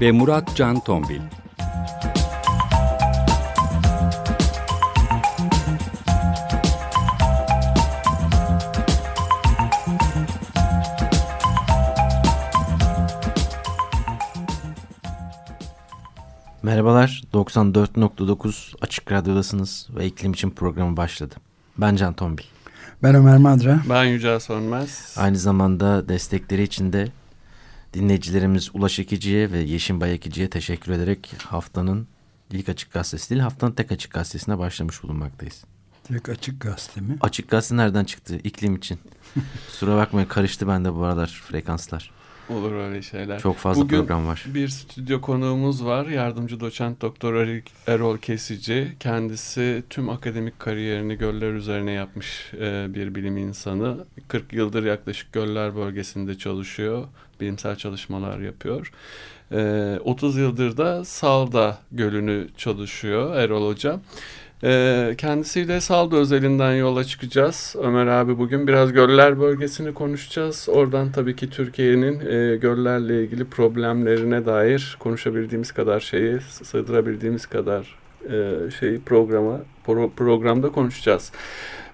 ve Murat Can Tombil. Merhabalar, 94.9 Açık Radyo'dasınız ve iklim için programı başladı. Ben Can Tombil. Ben Ömer Madra. Ben Yücel Sönmez. Aynı zamanda destekleri için de dinleyicilerimiz Ulaş Ekici'ye ve Yeşim Bayekici'ye teşekkür ederek haftanın ilk açık gazetesi değil, haftanın tek açık gazetesine başlamış bulunmaktayız. Tek açık gazete mi? Açık gazete nereden çıktı? İklim için. Kusura bakmayın karıştı bende bu aralar frekanslar. Olur öyle şeyler. Çok fazla Bugün program var. bir stüdyo konuğumuz var. Yardımcı doçent doktor Erol Kesici. Kendisi tüm akademik kariyerini göller üzerine yapmış e, bir bilim insanı. 40 yıldır yaklaşık göller bölgesinde çalışıyor. Bilimsel çalışmalar yapıyor. 30 e, yıldır da Salda Gölü'nü çalışıyor Erol Hocam. Ee, kendisiyle Saldo özelinden yola çıkacağız. Ömer abi bugün biraz göller bölgesini konuşacağız. Oradan tabii ki Türkiye'nin e, göllerle ilgili problemlerine dair konuşabildiğimiz kadar şeyi, sığdırabildiğimiz kadar e, şeyi programa pro, programda konuşacağız.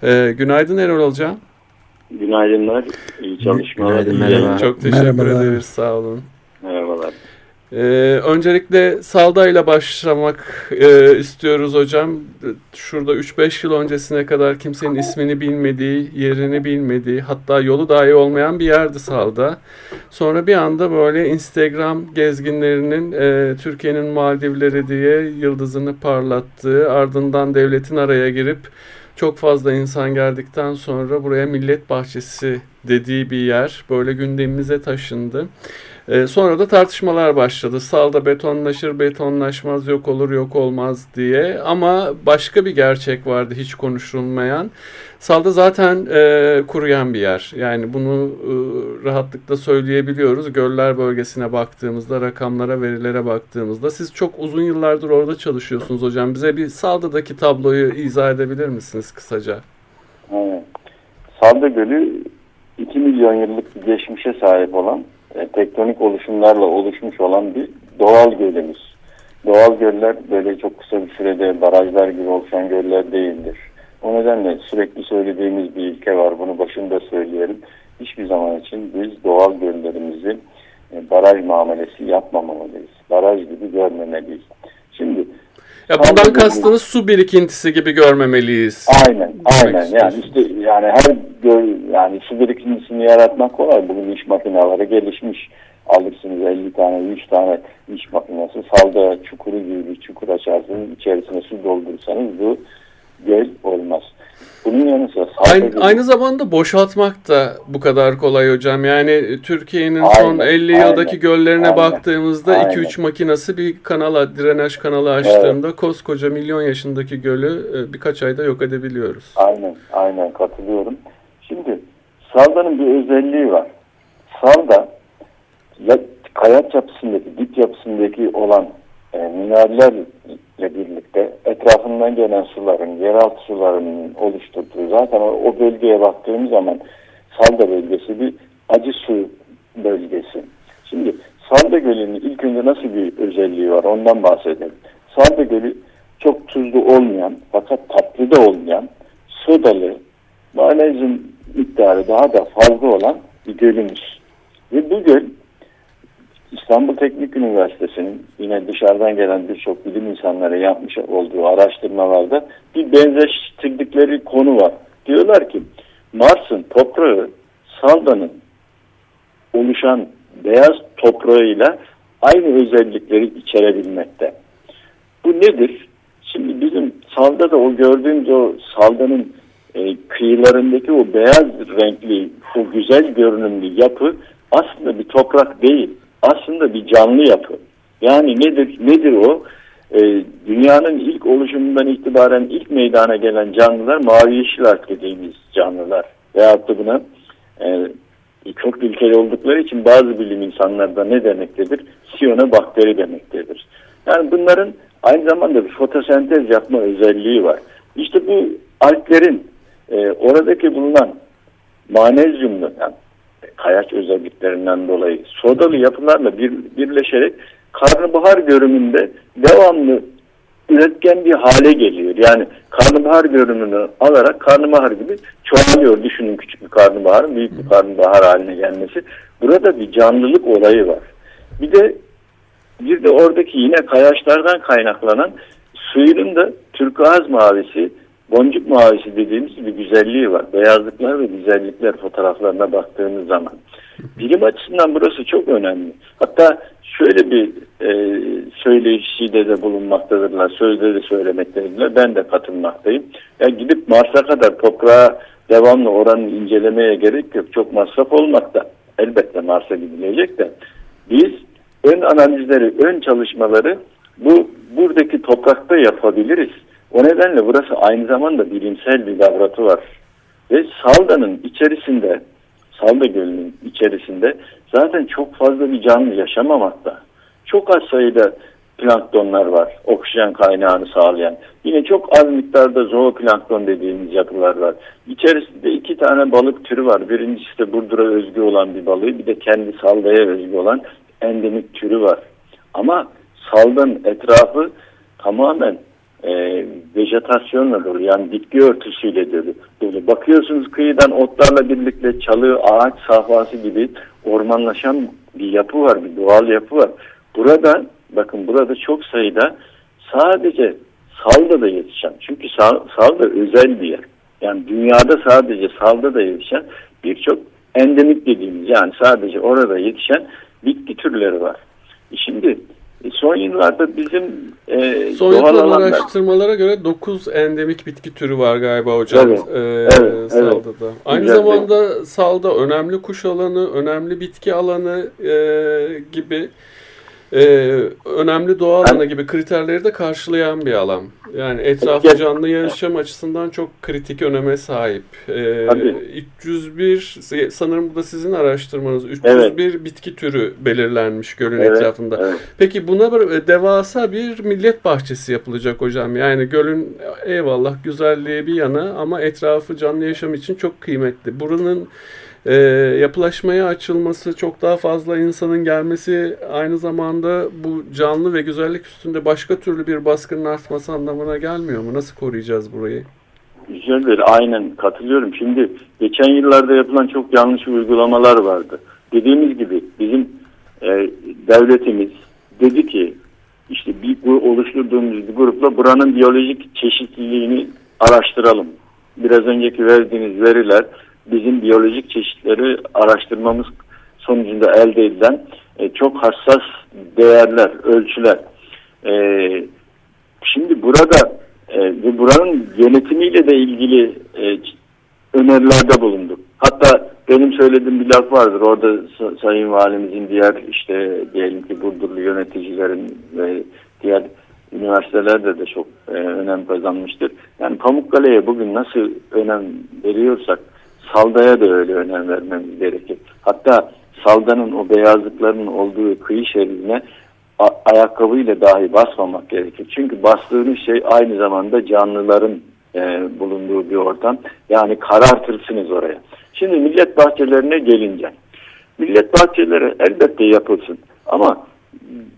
E, günaydın Erol Hocam. Günaydınlar, iyi çalışmalar. Günaydın, merhaba. Çok teşekkür Merhabalar. ederiz, sağ olun. Ee, öncelikle Salda ile başlamak e, istiyoruz hocam. Şurada 3-5 yıl öncesine kadar kimsenin ismini bilmediği, yerini bilmediği, hatta yolu dahi olmayan bir yerdi Salda. Sonra bir anda böyle Instagram gezginlerinin e, Türkiye'nin Maldivleri diye yıldızını parlattığı, ardından devletin araya girip çok fazla insan geldikten sonra buraya millet bahçesi dediği bir yer böyle gündemimize taşındı. Ee, sonra da tartışmalar başladı. Salda betonlaşır, betonlaşmaz, yok olur, yok olmaz diye. Ama başka bir gerçek vardı hiç konuşulmayan. Salda zaten e, kuruyan bir yer. Yani bunu e, rahatlıkla söyleyebiliyoruz. Göller bölgesine baktığımızda, rakamlara, verilere baktığımızda. Siz çok uzun yıllardır orada çalışıyorsunuz hocam. Bize bir Salda'daki tabloyu izah edebilir misiniz kısaca? Evet. Salda Gölü 2 milyon yıllık bir geçmişe sahip olan e, tektonik oluşumlarla oluşmuş olan bir doğal gölümüz. Doğal göller böyle çok kısa bir sürede barajlar gibi oluşan göller değildir. O nedenle sürekli söylediğimiz bir ilke var. Bunu başında söyleyelim. Hiçbir zaman için biz doğal göllerimizi e, baraj muamelesi yapmamalıyız. Baraj gibi görmemeliyiz. Şimdi ya bundan kastınız su birikintisi gibi görmemeliyiz. Aynen, aynen. Yani işte yani her yani su birikintisini yaratmak kolay. Bugün iş makineleri gelişmiş. Alırsınız 50 tane, 100 tane iş makinesi. Salda çukuru gibi bir çukur açarsınız. içerisine su doldursanız bu göl olmaz. Bunun yanı sıra aynı, aynı zamanda boşaltmak da bu kadar kolay hocam. Yani Türkiye'nin son 50 aynen, yıldaki göllerine aynen, baktığımızda 2-3 makinası bir kanala, drenaj kanalı açtığında evet. koskoca milyon yaşındaki gölü e, birkaç ayda yok edebiliyoruz. Aynen, aynen katılıyorum. Salda'nın bir özelliği var. Salda kayaç yapısındaki, dip yapısındaki olan e, minerallerle birlikte etrafından gelen suların, yeraltı sularının oluşturduğu zaten o, o bölgeye baktığımız zaman Salda bölgesi bir acı su bölgesi. Şimdi Salda Gölü'nün ilk önce nasıl bir özelliği var ondan bahsedelim. Salda Gölü çok tuzlu olmayan fakat tatlı da olmayan sodalı magnezyum miktarı daha da fazla olan bir gölümüz. Ve bu göl İstanbul Teknik Üniversitesi'nin yine dışarıdan gelen birçok bilim insanları yapmış olduğu araştırmalarda bir benzeştirdikleri konu var. Diyorlar ki Mars'ın toprağı Salda'nın oluşan beyaz toprağıyla aynı özellikleri içerebilmekte. Bu nedir? Şimdi bizim Salda'da o gördüğümüz o Salda'nın e, kıyılarındaki o beyaz renkli, o güzel görünümlü yapı aslında bir toprak değil aslında bir canlı yapı. Yani nedir nedir o? Ee, dünyanın ilk oluşumundan itibaren ilk meydana gelen canlılar mavi yeşil harf dediğimiz canlılar. Veyahut da buna e, çok ilkel oldukları için bazı bilim insanlarda ne demektedir? Siyanobakteri demektedir. Yani bunların aynı zamanda bir fotosentez yapma özelliği var. İşte bu alglerin e, oradaki bulunan manezyumlu yani kayaç özelliklerinden dolayı sodalı yapılarla bir, birleşerek karnabahar görünümünde devamlı üretken bir hale geliyor. Yani karnabahar görünümünü alarak karnabahar gibi çoğalıyor. Düşünün küçük bir karnabahar, büyük bir karnabahar haline gelmesi. Burada bir canlılık olayı var. Bir de bir de oradaki yine kayaçlardan kaynaklanan suyunun da turkuaz mavisi, boncuk mavisi dediğimiz bir güzelliği var. Beyazlıklar ve güzellikler fotoğraflarına baktığınız zaman. Bilim açısından burası çok önemli. Hatta şöyle bir e, söyleşide de bulunmaktadırlar, sözde de söylemektedirler. Ben de katılmaktayım. Ya gidip Mars'a kadar toprağa devamlı oranı incelemeye gerek yok. Çok masraf olmakta. Elbette Mars'a gidilecek de. Biz ön analizleri, ön çalışmaları bu buradaki toprakta yapabiliriz. O nedenle burası aynı zamanda bilimsel bir laboratuvar. Ve Salda'nın içerisinde, Salda Gölü'nün içerisinde zaten çok fazla bir canlı yaşamamakta. Çok az sayıda planktonlar var, oksijen kaynağını sağlayan. Yine çok az miktarda zooplankton dediğimiz yapılar var. İçerisinde iki tane balık türü var. Birincisi de Burdur'a özgü olan bir balığı, bir de kendi Salda'ya özgü olan endemik türü var. Ama Salda'nın etrafı tamamen e, vejetasyonla dolu yani bitki örtüsüyle dolu. dolu. Bakıyorsunuz kıyıdan otlarla birlikte çalı, ağaç sahvası gibi ormanlaşan bir yapı var, bir doğal yapı var. Burada bakın burada çok sayıda sadece salda da yetişen çünkü sal, salda özel bir yer. Yani dünyada sadece salda da yetişen birçok endemik dediğimiz yani sadece orada yetişen bitki türleri var. Şimdi e, son yıllarda bizim e, Son yapılan alanlar... araştırmalara göre 9 endemik bitki türü var galiba hocam Evet, e, evet, Salda'da. Aynı Güzel. zamanda Salda önemli kuş alanı, önemli bitki alanı e, gibi e, önemli doğa alanı gibi kriterleri de karşılayan bir alan. Yani etrafı Evet. canlı yaşam açısından çok kritik öneme sahip. E, Tabii. 301 sanırım bu da sizin araştırmanız. 301 bitki türü belirlenmiş gölün Evet, etrafında. evet. Peki buna bir- devasa bir millet bahçesi yapılacak hocam. Yani gölün eyvallah güzelliği bir yana ama etrafı canlı yaşam için çok kıymetli. Buranın e, yapılaşmaya açılması, çok daha fazla insanın gelmesi aynı zamanda bu canlı ve güzellik üstünde başka türlü bir baskının artması anlamına gelmiyor mu? Nasıl koruyacağız burayı? Güzeldir. Aynen katılıyorum. Şimdi geçen yıllarda yapılan çok yanlış uygulamalar vardı. Dediğimiz gibi bizim e, devletimiz dedi ki işte bir oluşturduğumuz bir grupla buranın biyolojik çeşitliliğini araştıralım. Biraz önceki verdiğiniz veriler bizim biyolojik çeşitleri araştırmamız sonucunda elde edilen e, çok hassas değerler, ölçüler. E, şimdi burada e, buranın yönetimiyle de ilgili e, önerilerde bulunduk. Hatta benim söylediğim bir laf vardır. Orada sa- Sayın Valimizin diğer işte diyelim ki Burdurlu yöneticilerin ve diğer üniversitelerde de çok e, önem kazanmıştır. Yani Pamukkale'ye bugün nasıl önem veriyorsak Salda'ya da öyle önem vermemiz gerekir. Hatta Salda'nın o beyazlıkların olduğu kıyı şeridine ayakkabıyla dahi basmamak gerekir. Çünkü bastığınız şey aynı zamanda canlıların e, bulunduğu bir ortam. Yani karartırsınız oraya. Şimdi millet bahçelerine gelince. Millet bahçeleri elbette yapılsın. Ama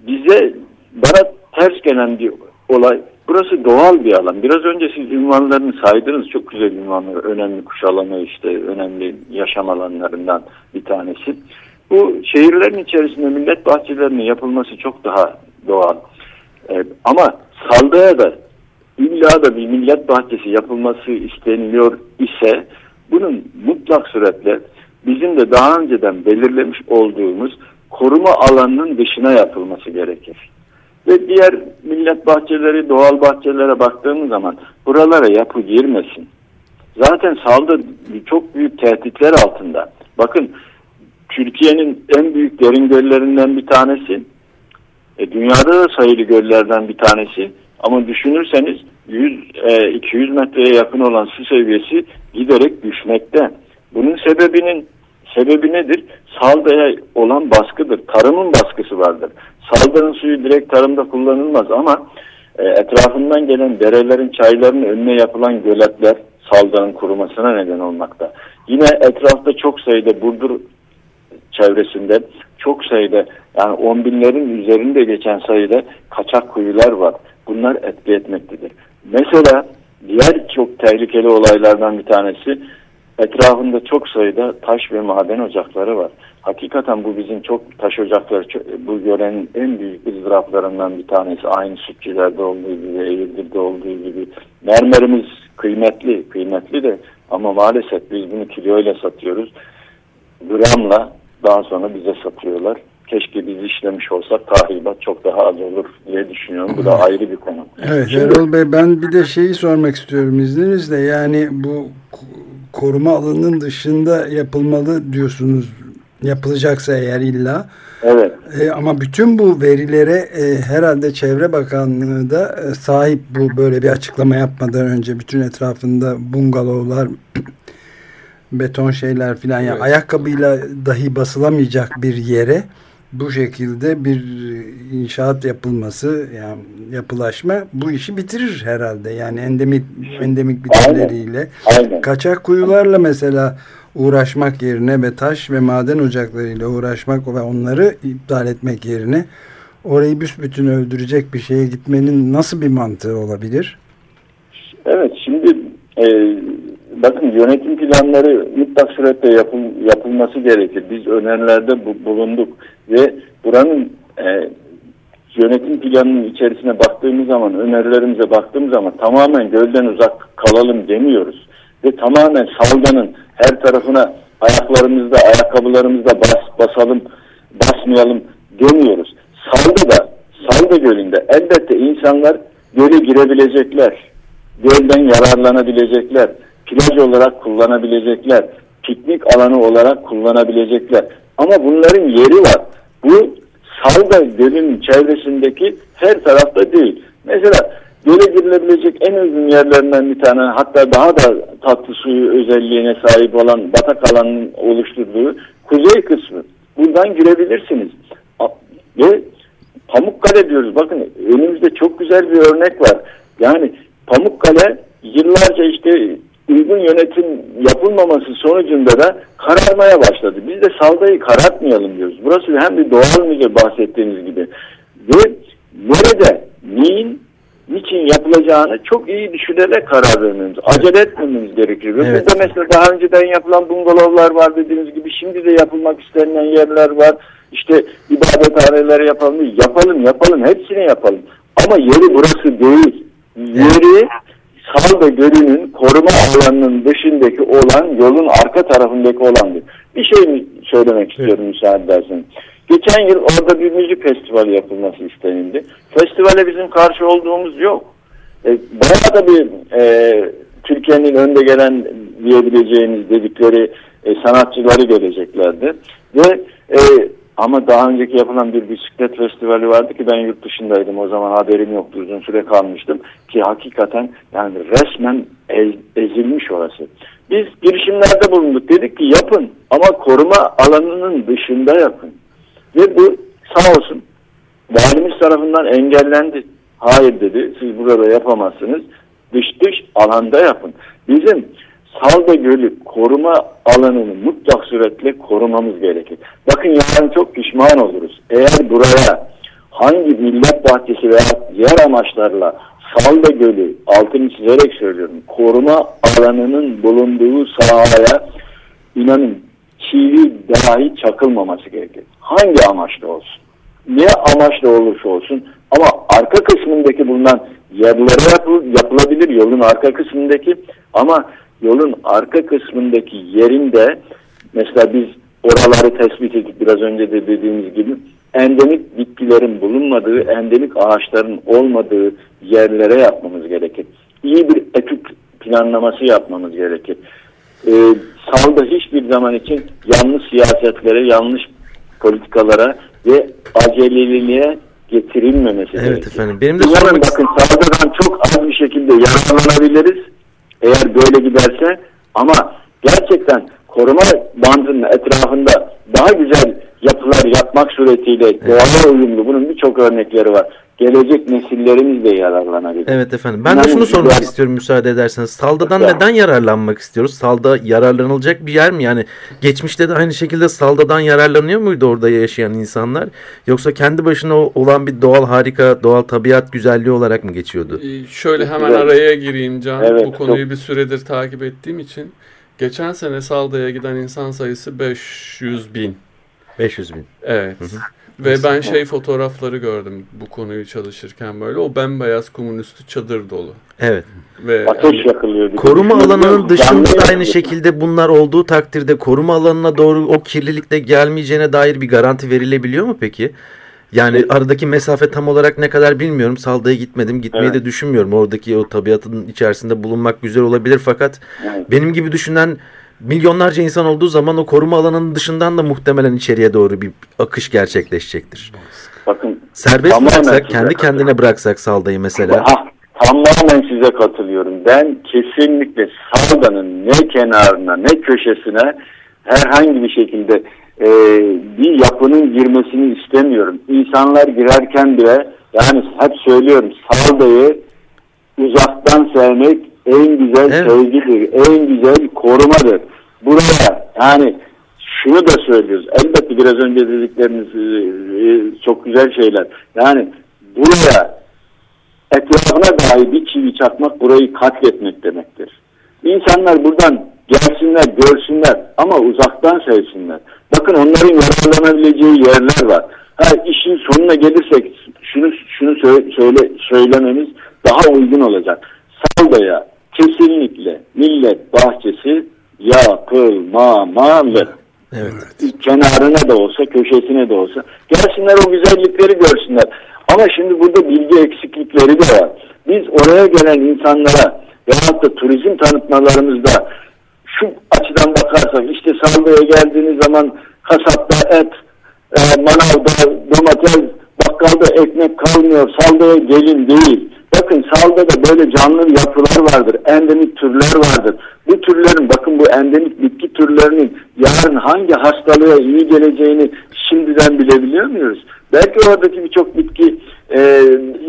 bize bana ters gelen bir olay burası doğal bir alan. Biraz önce siz ünvanlarını saydınız. Çok güzel ünvanlar. Önemli kuş alanı işte önemli yaşam alanlarından bir tanesi. Bu şehirlerin içerisinde millet bahçelerinin yapılması çok daha doğal. Ee, ama Salda'ya da illa da bir millet bahçesi yapılması isteniliyor ise bunun mutlak suretle bizim de daha önceden belirlemiş olduğumuz koruma alanının dışına yapılması gerekir. Ve diğer millet bahçeleri, doğal bahçelere baktığımız zaman buralara yapı girmesin. Zaten salda çok büyük tehditler altında. Bakın Türkiye'nin en büyük derin göllerinden bir tanesi E, dünyada da sayılı göllerden bir tanesi. Ama düşünürseniz 100 e, 200 metreye yakın olan su seviyesi giderek düşmekte. Bunun sebebinin sebebi nedir? Saldaya olan baskıdır. Tarımın baskısı vardır. Saldanın suyu direkt tarımda kullanılmaz ama e, etrafından gelen derelerin, çayların önüne yapılan göletler saldanın kurumasına neden olmakta. Yine etrafta çok sayıda Burdur çevresinde çok sayıda yani on binlerin üzerinde geçen sayıda kaçak kuyular var. Bunlar etki etmektedir. Mesela diğer çok tehlikeli olaylardan bir tanesi etrafında çok sayıda taş ve maden ocakları var. Hakikaten bu bizim çok taş ocakları bu görenin en büyük ızdıraplarından bir tanesi. Aynı sütçülerde olduğu gibi, Eğirdir'de olduğu gibi. Mermerimiz kıymetli, kıymetli de ama maalesef biz bunu kiloyla satıyoruz. Gramla daha sonra bize satıyorlar. Keşke biz işlemiş olsak tahribat çok daha az olur diye düşünüyorum. Bu da ayrı bir konu. Evet Şimdi, Erol Bey ben bir de şeyi sormak istiyorum izninizle. Yani bu koruma alanının dışında yapılmalı diyorsunuz yapılacaksa eğer illa. Evet. E, ama bütün bu verilere e, herhalde Çevre Bakanlığı da e, sahip bu böyle bir açıklama yapmadan önce bütün etrafında bungalovlar beton şeyler filan evet. yani ayakkabıyla dahi basılamayacak bir yere bu şekilde bir inşaat yapılması yani yapılaşma bu işi bitirir herhalde. Yani endemik endemik biçimleriyle kaçak kuyularla mesela uğraşmak yerine ve taş ve maden ocaklarıyla uğraşmak ve onları iptal etmek yerine orayı büsbütün öldürecek bir şeye gitmenin nasıl bir mantığı olabilir? Evet şimdi e, bakın yönetim planları mutlak surette yapıl, yapılması gerekir. Biz önerilerde bu, bulunduk ve buranın e, yönetim planının içerisine baktığımız zaman, önerilerimize baktığımız zaman tamamen gölden uzak kalalım demiyoruz. Ve tamamen saldanın her tarafına ayaklarımızda, ayakkabılarımızda bas, basalım, basmayalım demiyoruz. Salda da, Salda Gölü'nde elbette insanlar göle girebilecekler, gölden yararlanabilecekler, plaj olarak kullanabilecekler, piknik alanı olarak kullanabilecekler. Ama bunların yeri var. Bu Salda Gölü'nün çevresindeki her tarafta değil. Mesela göle girilebilecek en uygun yerlerinden bir tane hatta daha da tatlı suyu özelliğine sahip olan batak alanının oluşturduğu kuzey kısmı. Buradan girebilirsiniz. Ve Pamukkale diyoruz. Bakın önümüzde çok güzel bir örnek var. Yani Pamukkale yıllarca işte uygun yönetim yapılmaması sonucunda da kararmaya başladı. Biz de saldayı karartmayalım diyoruz. Burası hem bir doğal müze bahsettiğiniz gibi. Ve nerede, neyin, niçin yapılacağını çok iyi düşünerek karar vermemiz, acele etmememiz gerekiyor. Ve evet. burada mesela daha önceden yapılan bungalovlar var dediğimiz gibi şimdi de yapılmak istenilen yerler var. İşte ibadethaneleri yapalım, yapalım, yapalım, hepsini yapalım. Ama yeri burası değil. Yeri Salda Gölü'nün koruma alanının dışındaki olan yolun arka tarafındaki olandır. Bir şey söylemek istiyorum evet. müsaade ederseniz. Geçen yıl orada bir müzik festivali yapılması istenildi. Festivale bizim karşı olduğumuz yok. E, bayağı da bir e, Türkiye'nin önde gelen diyebileceğiniz dedikleri e, sanatçıları göreceklerdi. Ve e, ama daha önceki yapılan bir bisiklet festivali vardı ki ben yurt dışındaydım o zaman haberim yoktu uzun süre kalmıştım ki hakikaten yani resmen ez, ezilmiş orası. Biz girişimlerde bulunduk dedik ki yapın ama koruma alanının dışında yapın. Ve bu sağ olsun valimiz tarafından engellendi. Hayır dedi siz burada yapamazsınız dış dış alanda yapın. Bizim Salda Gölü koruma alanını mutlak suretle korumamız gerekir. Bakın yarın çok pişman oluruz. Eğer buraya hangi millet bahçesi veya diğer amaçlarla Salda Gölü altını çizerek söylüyorum koruma alanının bulunduğu sahaya inanın çivi dahi çakılmaması gerekir. Hangi amaçla olsun? Ne amaçla olursa olsun ama arka kısmındaki bulunan yerlere yapıl yapılabilir yolun arka kısmındaki ama yolun arka kısmındaki yerinde mesela biz oraları tespit ettik biraz önce de dediğimiz gibi endemik bitkilerin bulunmadığı, endemik ağaçların olmadığı yerlere yapmamız gerekir. İyi bir etüt planlaması yapmamız gerekir. Ee, salda hiçbir zaman için yanlış siyasetlere, yanlış politikalara ve aceleliliğe getirilmemesi Evet gerekiyor. efendim. Benim de Umarım sormak bakın salgından çok az bir şekilde yararlanabiliriz eğer böyle giderse ama gerçekten koruma bandının etrafında daha güzel yapılar yapmak suretiyle doğaya uyumlu bunun birçok örnekleri var. Gelecek nesillerimiz de yararlanabilir. Evet efendim. Ben de Yani şunu sormak güzel- istiyorum müsaade ederseniz. Saldadan Lütfen. neden yararlanmak istiyoruz? Salda yararlanılacak bir yer mi? Yani geçmişte de aynı şekilde saldadan yararlanıyor muydu orada yaşayan insanlar? Yoksa kendi başına o- olan bir doğal harika, doğal tabiat güzelliği olarak mı geçiyordu? Ee, Şöyle hemen Evet. araya gireyim Can. Evet, Bu konuyu çok- bir süredir takip ettiğim için. Geçen sene Salda'ya giden insan sayısı 500 bin. 500 bin. Evet. Ve ben şey fotoğrafları gördüm bu konuyu çalışırken böyle. O bembeyaz kumun üstü çadır dolu. Evet. Ve Ateş yakılıyor. Koruma alanının dışında da aynı şekilde bunlar olduğu takdirde koruma alanına doğru o kirlilikle gelmeyeceğine dair bir garanti verilebiliyor mu peki? Yani aradaki mesafe tam olarak ne kadar bilmiyorum. Salda'ya gitmedim. Gitmeyi Evet. de düşünmüyorum. Oradaki o tabiatın içerisinde bulunmak güzel olabilir fakat Evet. benim gibi düşünen milyonlarca insan olduğu zaman o koruma alanının dışından da muhtemelen içeriye doğru bir akış gerçekleşecektir. Bakın Serbest bıraksak, kendi katılıyorum. kendine bıraksak Salda'yı mesela. Ha, tamamen size katılıyorum. Ben kesinlikle Salda'nın ne kenarına ne köşesine herhangi bir şekilde e, bir yapının girmesini istemiyorum. İnsanlar girerken bile yani hep söylüyorum Salda'yı uzaktan sevmek en güzel Evet. sevgidir, en güzel korumadır. Buraya yani şunu da söylüyoruz. Elbette biraz önce dedikleriniz e, e, çok güzel şeyler. Yani buraya etrafına dahi bir çivi çakmak burayı katletmek demektir. İnsanlar buradan gelsinler, görsünler ama uzaktan sevsinler. Bakın onların yararlanabileceği yerler var. Ha işin sonuna gelirsek şunu şunu sö- söyle söylememiz daha uygun olacak. Salda'ya kesinlikle millet bahçesi yapılmamalı. Evet. Kenarına da olsa, köşesine de olsa. Gelsinler o güzellikleri görsünler. Ama şimdi burada bilgi eksiklikleri de var. Biz oraya gelen insanlara veyahut da turizm tanıtmalarımızda şu açıdan bakarsak işte Salda'ya geldiğiniz zaman kasapta et, e, manavda domates, bakkalda ekmek kalmıyor. Salda'ya gelin değil. Bakın Salda'da böyle canlı yapılar vardır. Endemik türler vardır. Bu türlerin bakın bu endemik bitki türlerinin yarın hangi hastalığa iyi geleceğini şimdiden bilebiliyor muyuz? Belki oradaki birçok bitki e,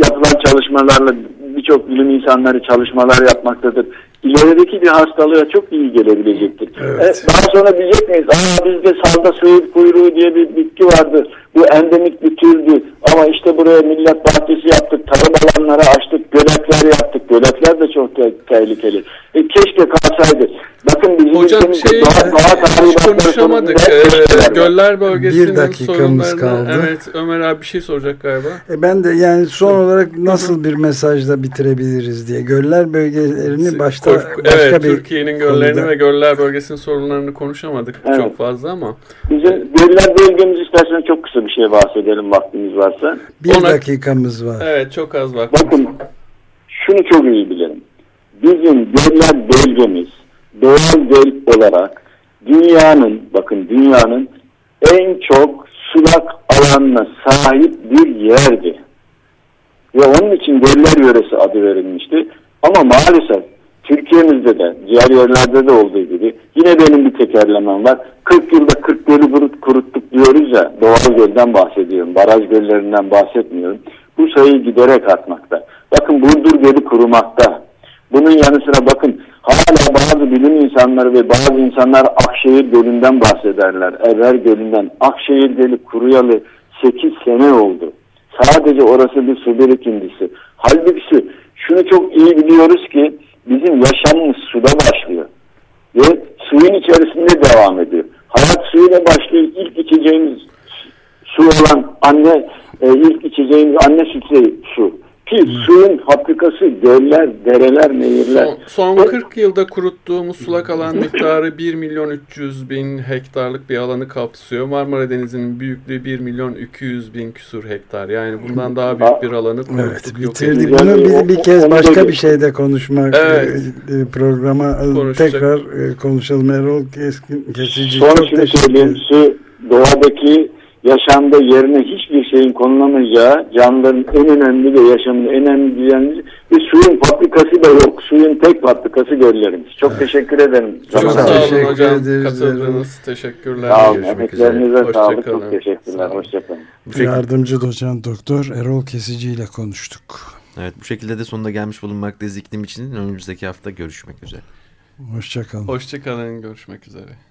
yapılan çalışmalarla birçok bilim insanları çalışmalar yapmaktadır. İlerideki bir hastalığa çok iyi gelebilecektir. Evet. E, daha sonra diyecek miyiz? Aa bizde salda sığır kuyruğu diye bir bitki vardı. Bu endemik bir türdü. Ama işte buraya millet bahçesi yaptık. Tarım alanları açtık. Göletler yaptık. Göletler de çok te- tehlikeli. E, keşke kalsaydı. Bakın bizim Hocam şey doğa, doğa tarihi hiç konuşamadık. Ee, göller bölgesinin Bir dakikamız sorunlarına- kaldı. Evet Ömer abi bir şey soracak galiba. E ben de yani son olarak nasıl bir mesajla bitirebiliriz diye. Göller bölgelerini başta Kork- başka evet bir Türkiye'nin göllerini konuda- ve göller bölgesinin sorunlarını konuşamadık Evet. çok fazla ama. Bizim göller bölgemiz isterseniz çok kısa bir şey bahsedelim vaktimiz varsa. bir Ona- dakikamız var. Evet çok az vakit. Bakın şunu çok iyi bilelim. Bizim göller bölgemiz doğal göl olarak dünyanın bakın dünyanın en çok sulak alanına sahip bir yerdi. Ve onun için göller yöresi adı verilmişti. Ama maalesef Türkiye'mizde de diğer yerlerde de olduğu gibi yine benim bir tekerlemem var. 40 yılda 40 gölü kurut- kuruttuk diyoruz ya doğal gölden bahsediyorum. Baraj göllerinden bahsetmiyorum. Bu sayı giderek artmakta. Bakın Burdur Gölü kurumakta. Bunun yanı sıra bakın hala bazı bilim insanları ve bazı insanlar Akşehir Gölü'nden bahsederler. Ever Gölü'nden. Akşehir Gölü kuruyalı 8 sene oldu. Sadece orası bir su birikintisi. Halbuki şunu çok iyi biliyoruz ki bizim yaşamımız suda başlıyor. Ve suyun içerisinde devam ediyor. Hayat suyuyla başlıyor. İlk içeceğimiz su olan anne, e, ilk içeceğimiz anne sütü su. Ki suyun fabrikası göller, dereler, nehirler. Son, son 40 yılda kuruttuğumuz sulak alan miktarı 1 milyon 300 bin hektarlık bir alanı kapsıyor. Marmara Denizi'nin büyüklüğü 1 milyon 200 bin küsur hektar. Yani bundan daha büyük bir alanı kuruttuk. Evet yok bitirdik. ettik. Bunu bir, bir kez başka bir şeyde konuşmak Evet. e, e, programa e, Konuşacak. tekrar e, konuşalım. Erol Keskin, Kesici Son çok teşekkür ederim. Doğadaki yaşamda yerine hiçbir şeyin konulamayacağı, canlıların en önemli ve yaşamın en önemli düzenli ve suyun fabrikası da yok. Suyun tek fabrikası göllerimiz. Çok teşekkür ederim. Çok Çok sağ olun teşekkür hocam. ederiz Katıldınız. Teşekkürler. Sağ olun. Emeklerinize sağlık. Çok teşekkürler. Hoşçakalın. Yardımcı doçent doktor Erol Kesici ile konuştuk. evet, bu şekilde de sonuna gelmiş bulunmaktayız iklim için. Önümüzdeki hafta görüşmek üzere. Hoşçakalın. Hoşçakalın. Görüşmek üzere.